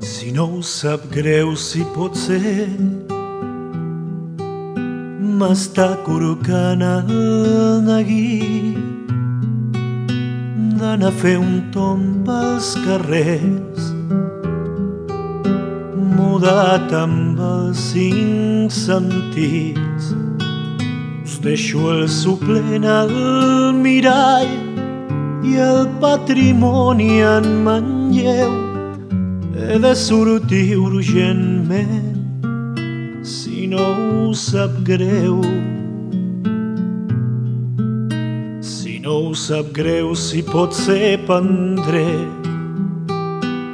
Si no sap greu, si pot ser m'està corcant el neguí d'anar a fer un tomb pels carrers mudat amb els cinc sentits us deixo el suplent al mirall i el patrimoni en manlleu he de sortir urgentment si no ho sap greu. No ho sap greu, si pot ser prendré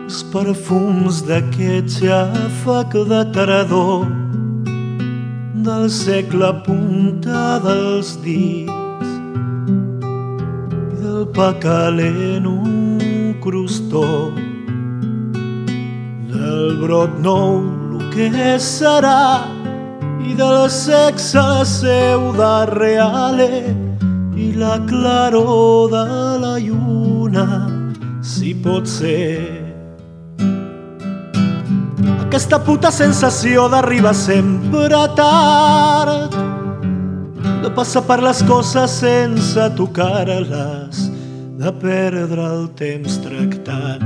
els perfums d'aquest xàfec de tarador del segle punta dels dits i del pa calent un crostó del brot nou el que serà i del sexe la seu de reale i la claror de la lluna si pot ser aquesta puta sensació d'arribar sempre tard de passar per les coses sense tocar-les de perdre el temps tractant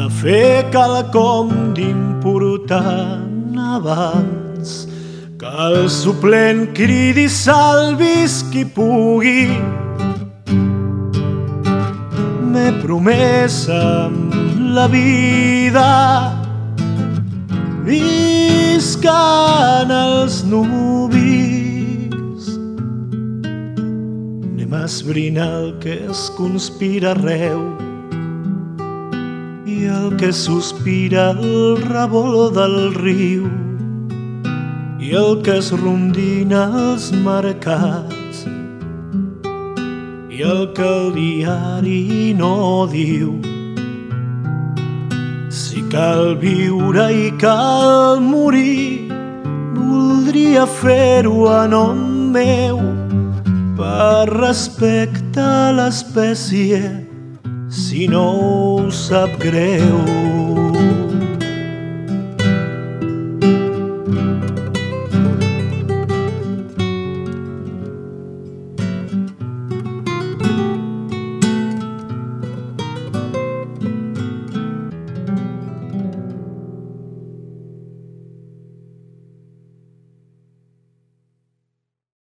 de fer quelcom d'important abans que el suplent cridi salvis qui pugui. M'he promès amb la vida viscant els nubis. Anem a esbrinar el que es conspira arreu i el que sospira el revolt del riu i el que es rondina als mercats i el que el diari no diu. Si cal viure i cal morir, voldria fer-ho a nom meu per respectar l'espècie si no ho sap greu.